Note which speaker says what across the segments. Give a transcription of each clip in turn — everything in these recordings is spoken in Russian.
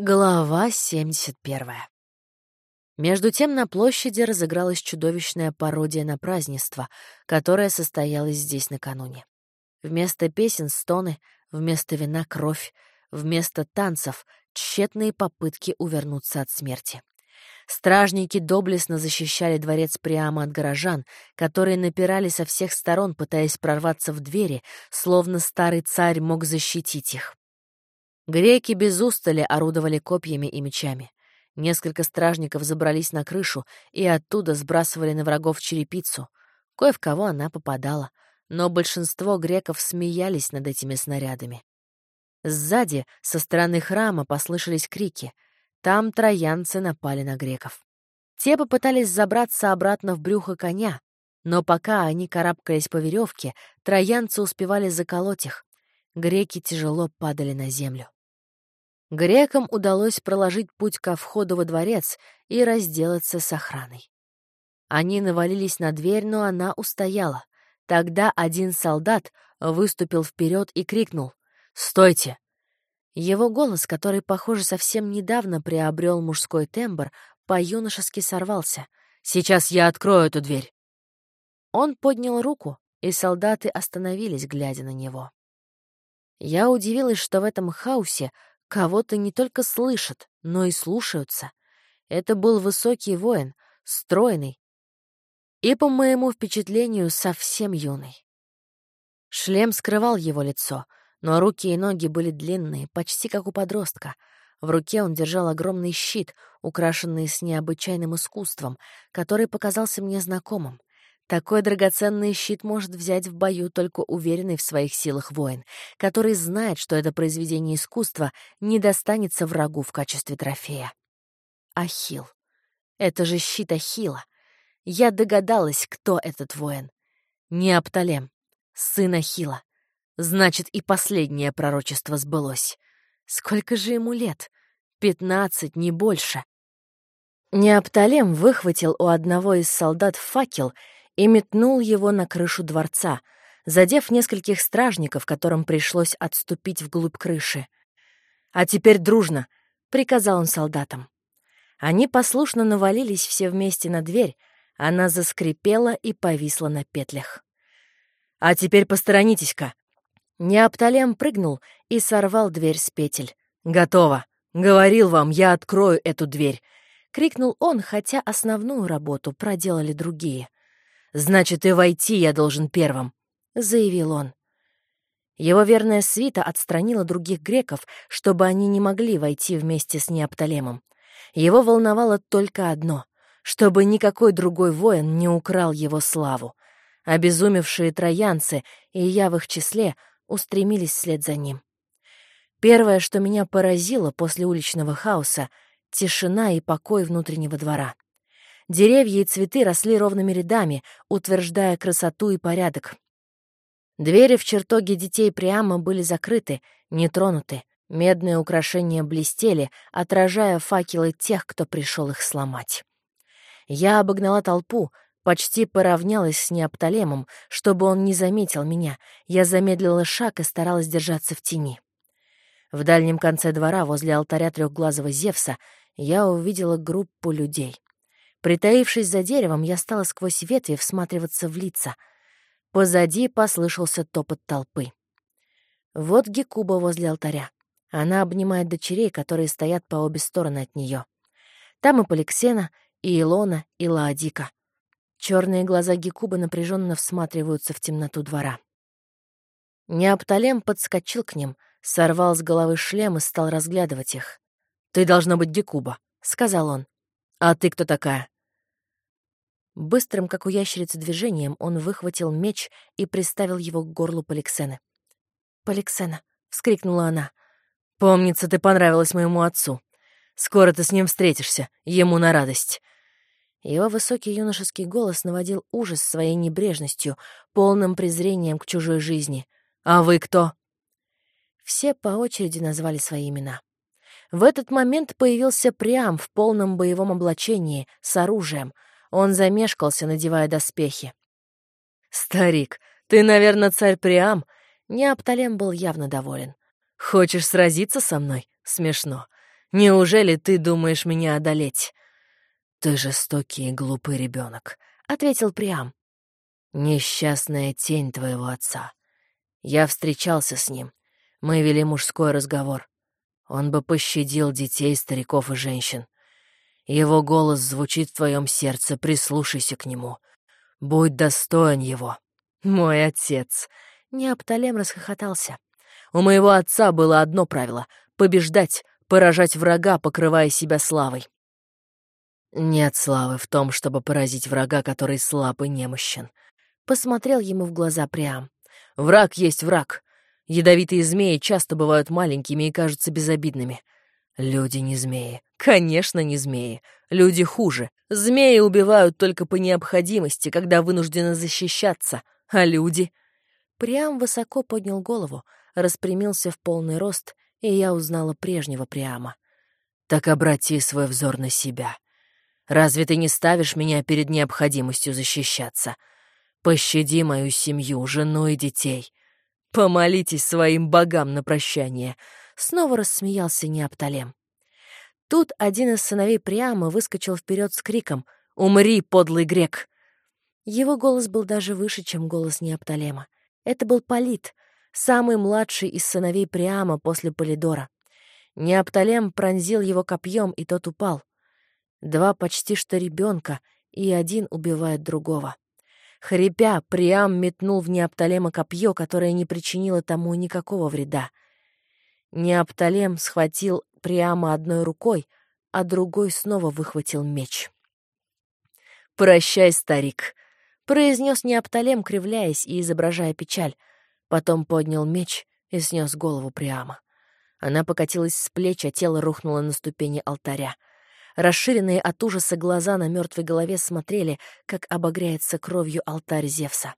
Speaker 1: Глава 71. Между тем на площади разыгралась чудовищная пародия на празднество, которое состоялось здесь накануне. Вместо песен — стоны, вместо вина — кровь, вместо танцев — тщетные попытки увернуться от смерти. Стражники доблестно защищали дворец прямо от горожан, которые напирали со всех сторон, пытаясь прорваться в двери, словно старый царь мог защитить их. Греки без устали орудовали копьями и мечами. Несколько стражников забрались на крышу и оттуда сбрасывали на врагов черепицу. Кое в кого она попадала, но большинство греков смеялись над этими снарядами. Сзади, со стороны храма, послышались крики. Там троянцы напали на греков. Те попытались забраться обратно в брюхо коня, но пока они карабкались по веревке, троянцы успевали заколоть их. Греки тяжело падали на землю. Грекам удалось проложить путь ко входу во дворец и разделаться с охраной. Они навалились на дверь, но она устояла. Тогда один солдат выступил вперед и крикнул «Стойте!». Его голос, который, похоже, совсем недавно приобрел мужской тембр, по-юношески сорвался. «Сейчас я открою эту дверь!» Он поднял руку, и солдаты остановились, глядя на него. Я удивилась, что в этом хаосе Кого-то не только слышат, но и слушаются. Это был высокий воин, стройный и, по моему впечатлению, совсем юный. Шлем скрывал его лицо, но руки и ноги были длинные, почти как у подростка. В руке он держал огромный щит, украшенный с необычайным искусством, который показался мне знакомым. Такой драгоценный щит может взять в бою только уверенный в своих силах воин, который знает, что это произведение искусства не достанется врагу в качестве трофея. Ахил. Это же щит Ахила. Я догадалась, кто этот воин. Не Апталем, сын Ахила. Значит, и последнее пророчество сбылось. Сколько же ему лет? Пятнадцать, не больше. Неопталем выхватил у одного из солдат факел и метнул его на крышу дворца, задев нескольких стражников, которым пришлось отступить вглубь крыши. «А теперь дружно!» — приказал он солдатам. Они послушно навалились все вместе на дверь, она заскрипела и повисла на петлях. «А теперь посторонитесь-ка!» Неопталем прыгнул и сорвал дверь с петель. «Готово! Говорил вам, я открою эту дверь!» — крикнул он, хотя основную работу проделали другие. «Значит, и войти я должен первым», — заявил он. Его верная свита отстранила других греков, чтобы они не могли войти вместе с Неопталемом. Его волновало только одно — чтобы никакой другой воин не украл его славу. Обезумевшие троянцы, и я в их числе, устремились вслед за ним. Первое, что меня поразило после уличного хаоса — тишина и покой внутреннего двора. Деревья и цветы росли ровными рядами, утверждая красоту и порядок. Двери в чертоге детей прямо были закрыты, не тронуты. Медные украшения блестели, отражая факелы тех, кто пришел их сломать. Я обогнала толпу, почти поравнялась с Неопталемом, чтобы он не заметил меня. Я замедлила шаг и старалась держаться в тени. В дальнем конце двора, возле алтаря трехглазого Зевса, я увидела группу людей. Притаившись за деревом, я стала сквозь ветви всматриваться в лица. Позади послышался топот толпы. Вот Гекуба возле алтаря. Она обнимает дочерей, которые стоят по обе стороны от нее. Там и Поликсена, и Илона, и Лаодика. Черные глаза Гекуба напряженно всматриваются в темноту двора. Неопталем подскочил к ним, сорвал с головы шлем и стал разглядывать их. «Ты должна быть Гекуба», — сказал он. «А ты кто такая?» Быстрым, как у ящерицы, движением он выхватил меч и приставил его к горлу Поликсены. «Поликсена!» — вскрикнула она. «Помнится, ты понравилась моему отцу. Скоро ты с ним встретишься, ему на радость». Его высокий юношеский голос наводил ужас своей небрежностью, полным презрением к чужой жизни. «А вы кто?» Все по очереди назвали свои имена. В этот момент появился Приам в полном боевом облачении, с оружием. Он замешкался, надевая доспехи. «Старик, ты, наверное, царь Приам?» Неопталем был явно доволен. «Хочешь сразиться со мной? Смешно. Неужели ты думаешь меня одолеть?» «Ты жестокий и глупый ребенок, ответил Приам. «Несчастная тень твоего отца. Я встречался с ним. Мы вели мужской разговор. Он бы пощадил детей, стариков и женщин. Его голос звучит в твоем сердце, прислушайся к нему. Будь достоин его. Мой отец. Неопталем расхохотался. У моего отца было одно правило — побеждать, поражать врага, покрывая себя славой. Нет славы в том, чтобы поразить врага, который слаб и немощен. Посмотрел ему в глаза Приам. Враг есть враг. Ядовитые змеи часто бывают маленькими и кажутся безобидными. Люди не змеи. Конечно, не змеи. Люди хуже. Змеи убивают только по необходимости, когда вынуждены защищаться. А люди... Приам высоко поднял голову, распрямился в полный рост, и я узнала прежнего Приама. «Так обрати свой взор на себя. Разве ты не ставишь меня перед необходимостью защищаться? Пощади мою семью, жену и детей. Помолитесь своим богам на прощание. Снова рассмеялся Неопталем. Тут один из сыновей прямо выскочил вперед с криком «Умри, подлый грек!». Его голос был даже выше, чем голос Неопталема. Это был Полит, самый младший из сыновей Приама после Полидора. Неопталем пронзил его копьем, и тот упал. Два почти что ребенка, и один убивает другого. Хрипя, Приам метнул в Неопталема копье, которое не причинило тому никакого вреда. Неопталем схватил Приама одной рукой, а другой снова выхватил меч. «Прощай, старик», — произнес Неопталем, кривляясь и изображая печаль. Потом поднял меч и снес голову Приама. Она покатилась с плеч, а тело рухнуло на ступени алтаря. Расширенные от ужаса глаза на мертвой голове смотрели, как обогряется кровью алтарь Зевса.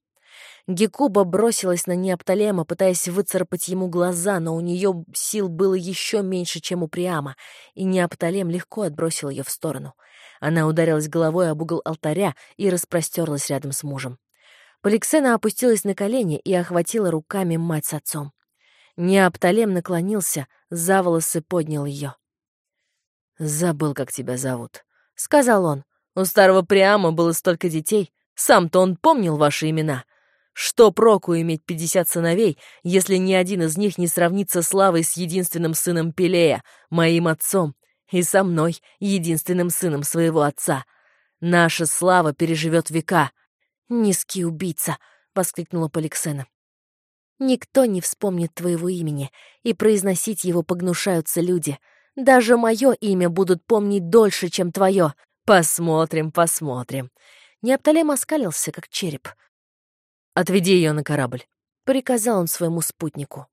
Speaker 1: Гекуба бросилась на Неопталема, пытаясь выцарапать ему глаза, но у нее сил было еще меньше, чем у Приама, и Неопталем легко отбросил ее в сторону. Она ударилась головой об угол алтаря и распростерлась рядом с мужем. Поликсена опустилась на колени и охватила руками мать с отцом. Неопталем наклонился, за волосы поднял ее. «Забыл, как тебя зовут», — сказал он. «У старого Приама было столько детей. Сам-то он помнил ваши имена. Что проку иметь пятьдесят сыновей, если ни один из них не сравнится славой с единственным сыном Пелея, моим отцом, и со мной, единственным сыном своего отца? Наша слава переживет века». «Низкий убийца!» — воскликнула Поликсена. «Никто не вспомнит твоего имени, и произносить его погнушаются люди. Даже мое имя будут помнить дольше, чем твое. Посмотрим, посмотрим. Неопталем оскалился, как череп. «Отведи ее на корабль», — приказал он своему спутнику.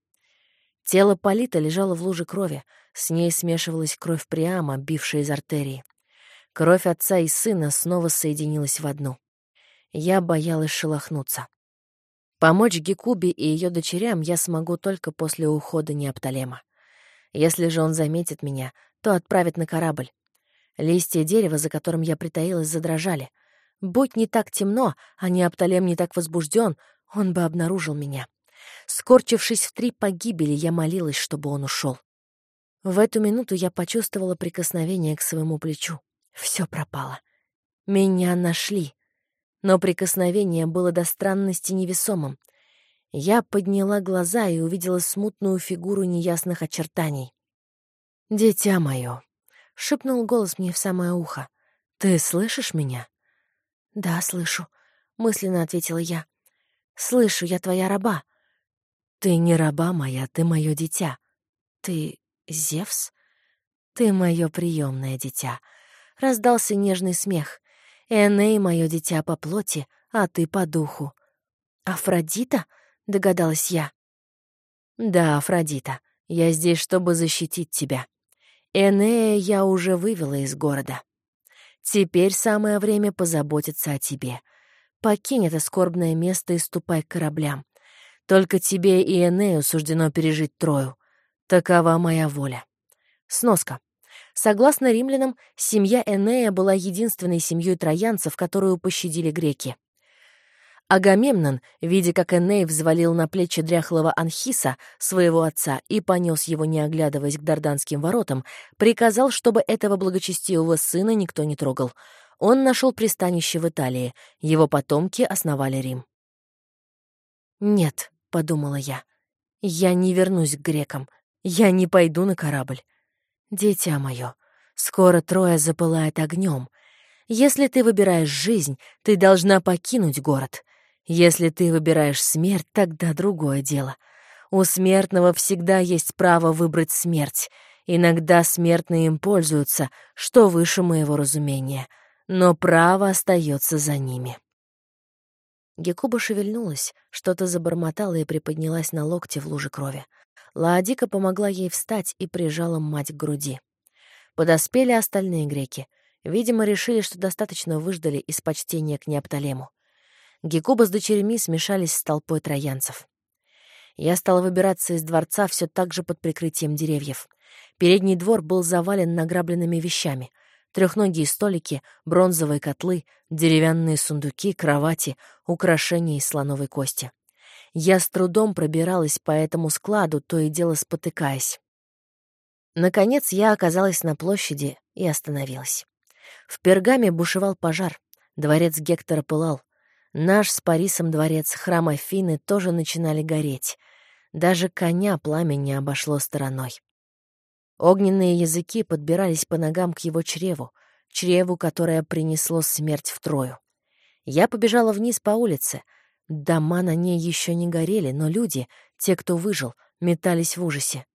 Speaker 1: Тело Полита лежало в луже крови, с ней смешивалась кровь Приама, бившая из артерии. Кровь отца и сына снова соединилась в одну. Я боялась шелохнуться. Помочь Гекубе и ее дочерям я смогу только после ухода Неопталема. Если же он заметит меня, то отправит на корабль. Листья дерева, за которым я притаилась, задрожали. Будь не так темно, а не Апталем не так возбужден, он бы обнаружил меня. Скорчившись в три погибели, я молилась, чтобы он ушел. В эту минуту я почувствовала прикосновение к своему плечу. Все пропало. Меня нашли. Но прикосновение было до странности невесомым. Я подняла глаза и увидела смутную фигуру неясных очертаний. «Дитя мое», — шепнул голос мне в самое ухо, — «ты слышишь меня?» «Да, слышу», — мысленно ответила я. «Слышу, я твоя раба». «Ты не раба моя, ты мое дитя. Ты Зевс? Ты мое приемное дитя». Раздался нежный смех. «Эней — мое дитя по плоти, а ты по духу». «Афродита?» — догадалась я. «Да, Афродита, я здесь, чтобы защитить тебя. Энея я уже вывела из города. Теперь самое время позаботиться о тебе. Покинь это скорбное место и ступай к кораблям. Только тебе и Энею суждено пережить Трою. Такова моя воля». Сноска. Согласно римлянам, семья Энея была единственной семьей троянцев, которую пощадили греки. Агамемнон, видя, как Эней взвалил на плечи дряхлого Анхиса, своего отца, и понес его, не оглядываясь к Дарданским воротам, приказал, чтобы этого благочестивого сына никто не трогал. Он нашел пристанище в Италии, его потомки основали Рим. «Нет», — подумала я, — «я не вернусь к грекам, я не пойду на корабль. Дитя мое, скоро Троя запылает огнем. Если ты выбираешь жизнь, ты должна покинуть город». Если ты выбираешь смерть, тогда другое дело. У смертного всегда есть право выбрать смерть. Иногда смертные им пользуются, что выше моего разумения. Но право остается за ними. Гекуба шевельнулась, что-то забормотала и приподнялась на локте в луже крови. Лаодика помогла ей встать и прижала мать к груди. Подоспели остальные греки. Видимо, решили, что достаточно выждали из почтения к Неопталему. Гекуба с дочерьми смешались с толпой троянцев. Я стала выбираться из дворца все так же под прикрытием деревьев. Передний двор был завален награбленными вещами. Трехногие столики, бронзовые котлы, деревянные сундуки, кровати, украшения из слоновой кости. Я с трудом пробиралась по этому складу, то и дело спотыкаясь. Наконец я оказалась на площади и остановилась. В Пергаме бушевал пожар. Дворец Гектора пылал. Наш с Парисом дворец, храм Афины тоже начинали гореть. Даже коня пламя не обошло стороной. Огненные языки подбирались по ногам к его чреву, чреву, которое принесло смерть в Трою. Я побежала вниз по улице. Дома на ней еще не горели, но люди, те, кто выжил, метались в ужасе.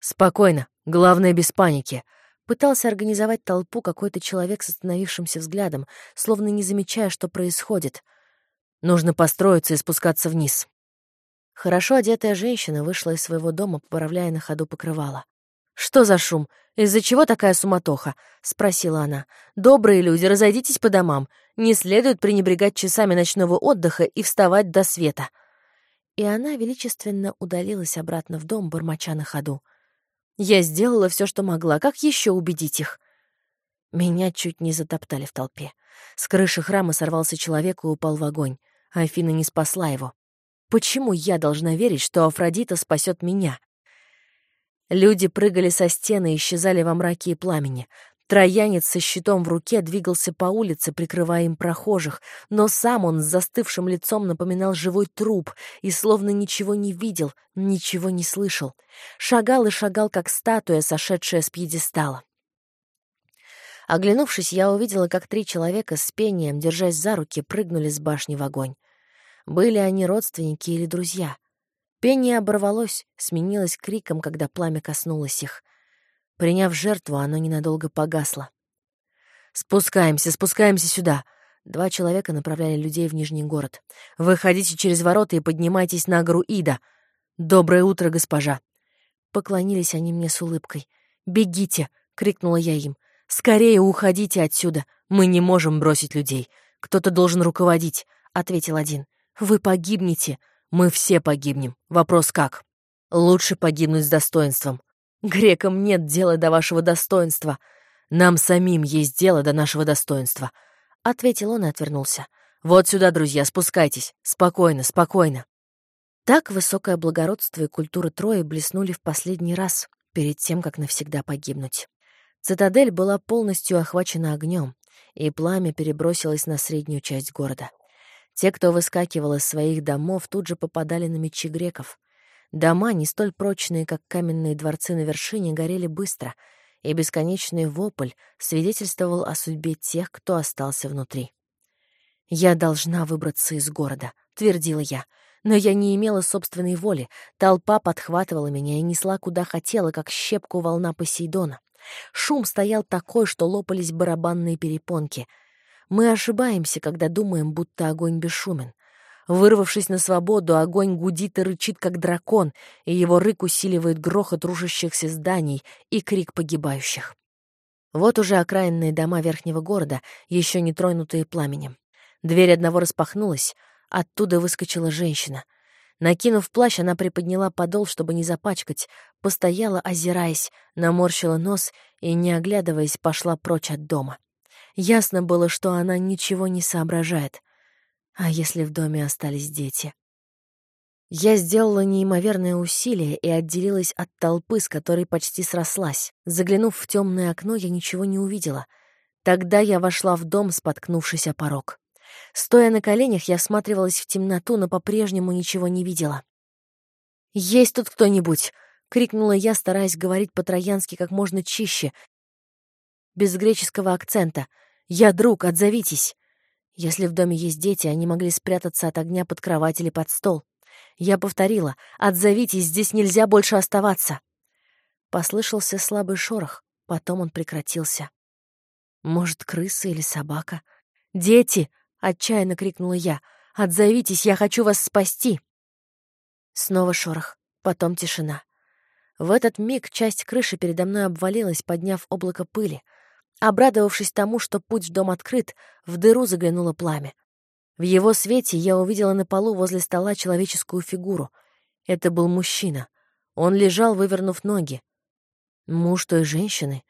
Speaker 1: «Спокойно, главное, без паники», Пытался организовать толпу какой-то человек с остановившимся взглядом, словно не замечая, что происходит. Нужно построиться и спускаться вниз. Хорошо одетая женщина вышла из своего дома, поправляя на ходу покрывало. «Что за шум? Из-за чего такая суматоха?» — спросила она. «Добрые люди, разойдитесь по домам. Не следует пренебрегать часами ночного отдыха и вставать до света». И она величественно удалилась обратно в дом, бормоча на ходу. Я сделала все, что могла. Как еще убедить их? Меня чуть не затоптали в толпе. С крыши храма сорвался человек и упал в огонь. Афина не спасла его. Почему я должна верить, что Афродита спасет меня? Люди прыгали со стены и исчезали во мраке и пламени. Троянец со щитом в руке двигался по улице, прикрывая им прохожих, но сам он с застывшим лицом напоминал живой труп и словно ничего не видел, ничего не слышал. Шагал и шагал, как статуя, сошедшая с пьедестала. Оглянувшись, я увидела, как три человека с пением, держась за руки, прыгнули с башни в огонь. Были они родственники или друзья. Пение оборвалось, сменилось криком, когда пламя коснулось их — Приняв жертву, оно ненадолго погасло. «Спускаемся, спускаемся сюда!» Два человека направляли людей в Нижний город. «Выходите через ворота и поднимайтесь на гору Ида!» «Доброе утро, госпожа!» Поклонились они мне с улыбкой. «Бегите!» — крикнула я им. «Скорее уходите отсюда! Мы не можем бросить людей! Кто-то должен руководить!» — ответил один. «Вы погибнете!» «Мы все погибнем. Вопрос как?» «Лучше погибнуть с достоинством. Грекам нет дела до вашего достоинства. Нам самим есть дело до нашего достоинства», — ответил он и отвернулся. «Вот сюда, друзья, спускайтесь. Спокойно, спокойно». Так высокое благородство и культура Трои блеснули в последний раз, перед тем, как навсегда погибнуть. Цитадель была полностью охвачена огнем, и пламя перебросилось на среднюю часть города. Те, кто выскакивал из своих домов, тут же попадали на мечи греков. Дома, не столь прочные, как каменные дворцы на вершине, горели быстро, и бесконечный вопль свидетельствовал о судьбе тех, кто остался внутри. «Я должна выбраться из города», — твердила я. Но я не имела собственной воли. Толпа подхватывала меня и несла куда хотела, как щепку волна Посейдона. Шум стоял такой, что лопались барабанные перепонки. Мы ошибаемся, когда думаем, будто огонь бесшумен. Вырвавшись на свободу, огонь гудит и рычит, как дракон, и его рык усиливает грохот рушащихся зданий и крик погибающих. Вот уже окраинные дома верхнего города, еще не тронутые пламенем. Дверь одного распахнулась, оттуда выскочила женщина. Накинув плащ, она приподняла подол, чтобы не запачкать, постояла, озираясь, наморщила нос и, не оглядываясь, пошла прочь от дома. Ясно было, что она ничего не соображает — А если в доме остались дети? Я сделала неимоверное усилие и отделилась от толпы, с которой почти срослась. Заглянув в темное окно, я ничего не увидела. Тогда я вошла в дом, споткнувшись о порог. Стоя на коленях, я всматривалась в темноту, но по-прежнему ничего не видела. «Есть тут кто-нибудь?» — крикнула я, стараясь говорить по-троянски как можно чище, без греческого акцента. «Я друг, отзовитесь!» Если в доме есть дети, они могли спрятаться от огня под кровать или под стол. Я повторила «Отзовитесь, здесь нельзя больше оставаться!» Послышался слабый шорох, потом он прекратился. Может, крыса или собака? «Дети!» — отчаянно крикнула я. «Отзовитесь, я хочу вас спасти!» Снова шорох, потом тишина. В этот миг часть крыши передо мной обвалилась, подняв облако пыли. Обрадовавшись тому, что путь в дом открыт, в дыру заглянуло пламя. В его свете я увидела на полу возле стола человеческую фигуру. Это был мужчина. Он лежал, вывернув ноги. Муж той женщины.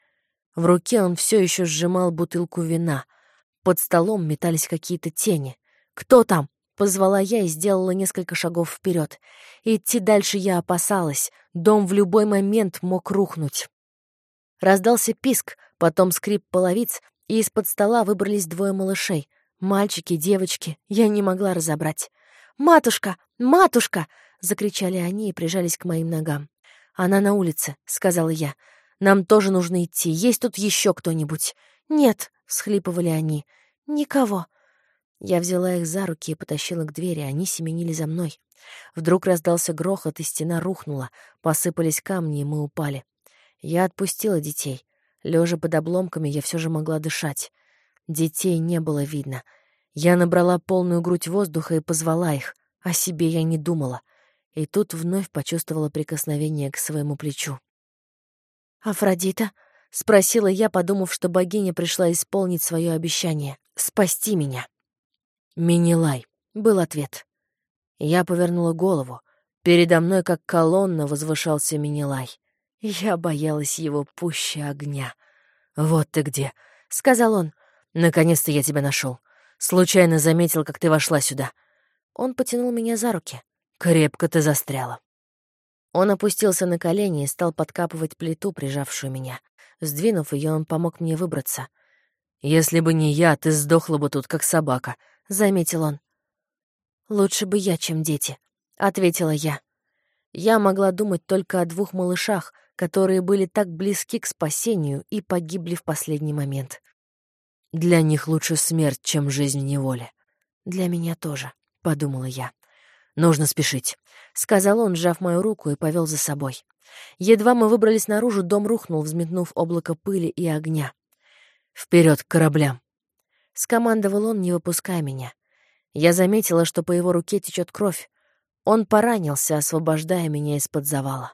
Speaker 1: В руке он все еще сжимал бутылку вина. Под столом метались какие-то тени. «Кто там?» — позвала я и сделала несколько шагов вперед. Идти дальше я опасалась. Дом в любой момент мог рухнуть. Раздался писк, потом скрип половиц, и из-под стола выбрались двое малышей. Мальчики, девочки, я не могла разобрать. «Матушка! Матушка!» — закричали они и прижались к моим ногам. «Она на улице», — сказала я. «Нам тоже нужно идти. Есть тут еще кто-нибудь?» «Нет», — всхлипывали они. «Никого». Я взяла их за руки и потащила к двери, они семенили за мной. Вдруг раздался грохот, и стена рухнула. Посыпались камни, и мы упали. Я отпустила детей. Лежа под обломками, я все же могла дышать. Детей не было видно. Я набрала полную грудь воздуха и позвала их. О себе я не думала. И тут вновь почувствовала прикосновение к своему плечу. «Афродита?» — спросила я, подумав, что богиня пришла исполнить свое обещание — спасти меня. «Минилай», — был ответ. Я повернула голову. Передо мной, как колонна, возвышался Минилай. Я боялась его пуще огня. «Вот ты где», — сказал он. «Наконец-то я тебя нашел. Случайно заметил, как ты вошла сюда». Он потянул меня за руки. «Крепко ты застряла». Он опустился на колени и стал подкапывать плиту, прижавшую меня. Сдвинув ее, он помог мне выбраться. «Если бы не я, ты сдохла бы тут, как собака», — заметил он. «Лучше бы я, чем дети», — ответила я. Я могла думать только о двух малышах, которые были так близки к спасению и погибли в последний момент. Для них лучше смерть, чем жизнь в неволе. Для меня тоже, — подумала я. Нужно спешить, — сказал он, сжав мою руку и повел за собой. Едва мы выбрались наружу, дом рухнул, взметнув облако пыли и огня. Вперед к кораблям! Скомандовал он, не выпуская меня. Я заметила, что по его руке течет кровь. Он поранился, освобождая меня из-под завала.